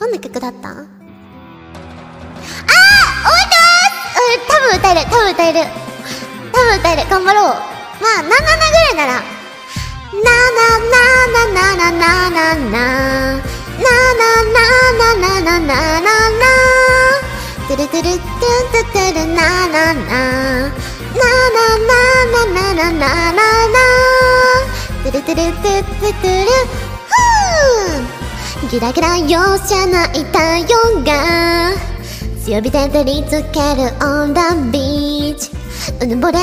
どんな曲だった？ああ覚えてます！うん、多分歌える、多分歌える。多分歌える、頑張ろう。まあ、なななぐらいなら。なななななななななな。ななななななななトゥルトゥルトゥントゥルななな。なななななななな。なトゥルトゥルトゥトゥトゥルギラギラ容赦ない太陽が。強火で照りつけるオンダビーチ。うぬぼれ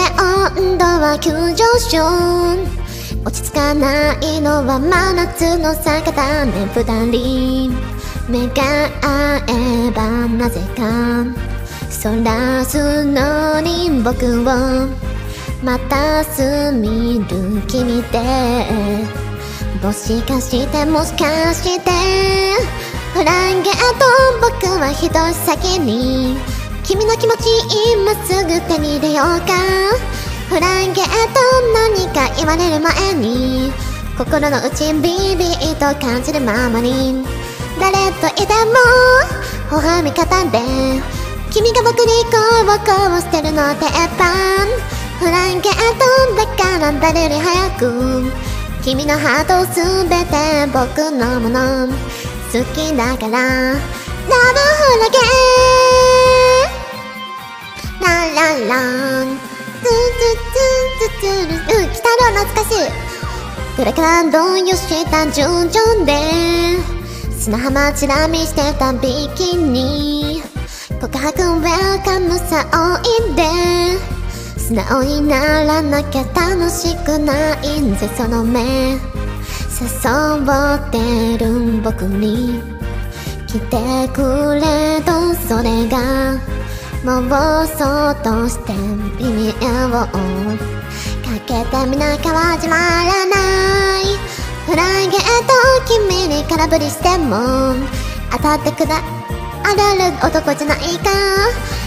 温度は急上昇。落ち着かないのは真夏の坂だね二人目が合えばなぜか。そらすのに僕をまたすみる君でもしかしてもしかしてフランゲート僕は一足先に君の気持ち今すぐ手に入れようかフランゲート何か言われる前に心の内ビビッと感じるままに誰といても微笑み方で君が僕にこうこうしてるの鉄板フランゲートだから誰より早く。君のハートすべて僕のもの。好きだから。ラブフラゲ。ーランランラン。ツンツンツンツル。うん来たら懐かしい。これからどうよした順ンで。砂浜チラ見してたビキニ。告白ウェルカムさおいで。素直にならなきゃ楽しくないんぜその目。誘ってる僕に。来てくれとそれが。もうそっとして耳を。かけてみなきゃ始まらない。フライゲート君に空振りしても。当たってくだあるある男じゃないか。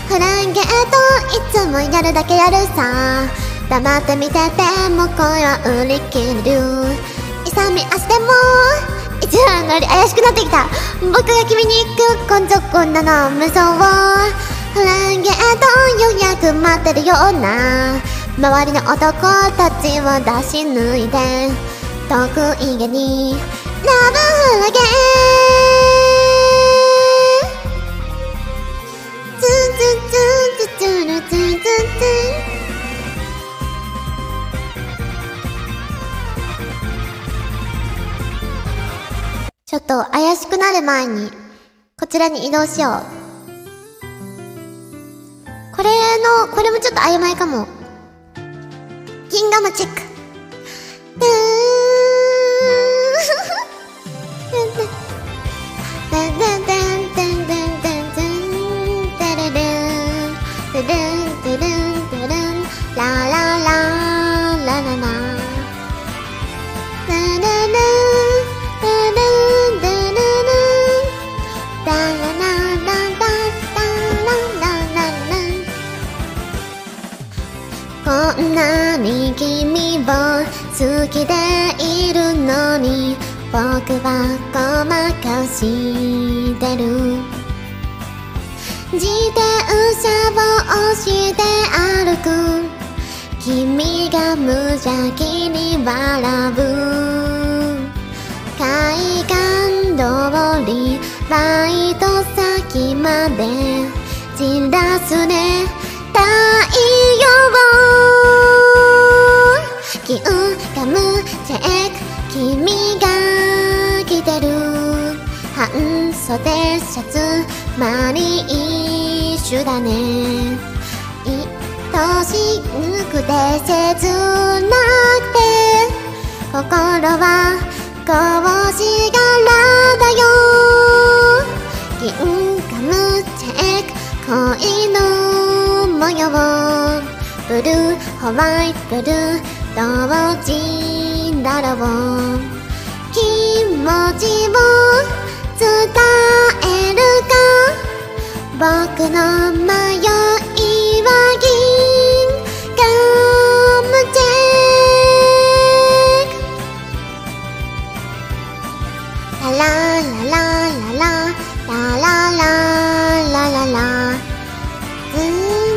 フランゲートいつもやるだけやるさ。黙って見てても声は売り切る。勇み足でも一番乗り怪しくなってきた。僕が君に行く根性こんなの無双フランゲートようやく待ってるような。周りの男たちを出し抜いて得意げにラブフラゲー。ちょっと怪しくなる前に、こちらに移動しよう。これの、これもちょっと曖昧かも。銀河もチェック。こんなに君を好きでいるのに僕はごまかしてる。自転車を押して歩く。君が無邪気に笑う。海岸通りバイト先まで散らすね。太タムチェック君が着てる半袖シャツマリーシュだね。愛しくて切なくて心は格子柄だよ。銀河ムチェック恋の模様。ブルーホワイトブルー。どうちだろう気持ちを伝えるか僕の迷いは銀ガムチェックララララララララララララずー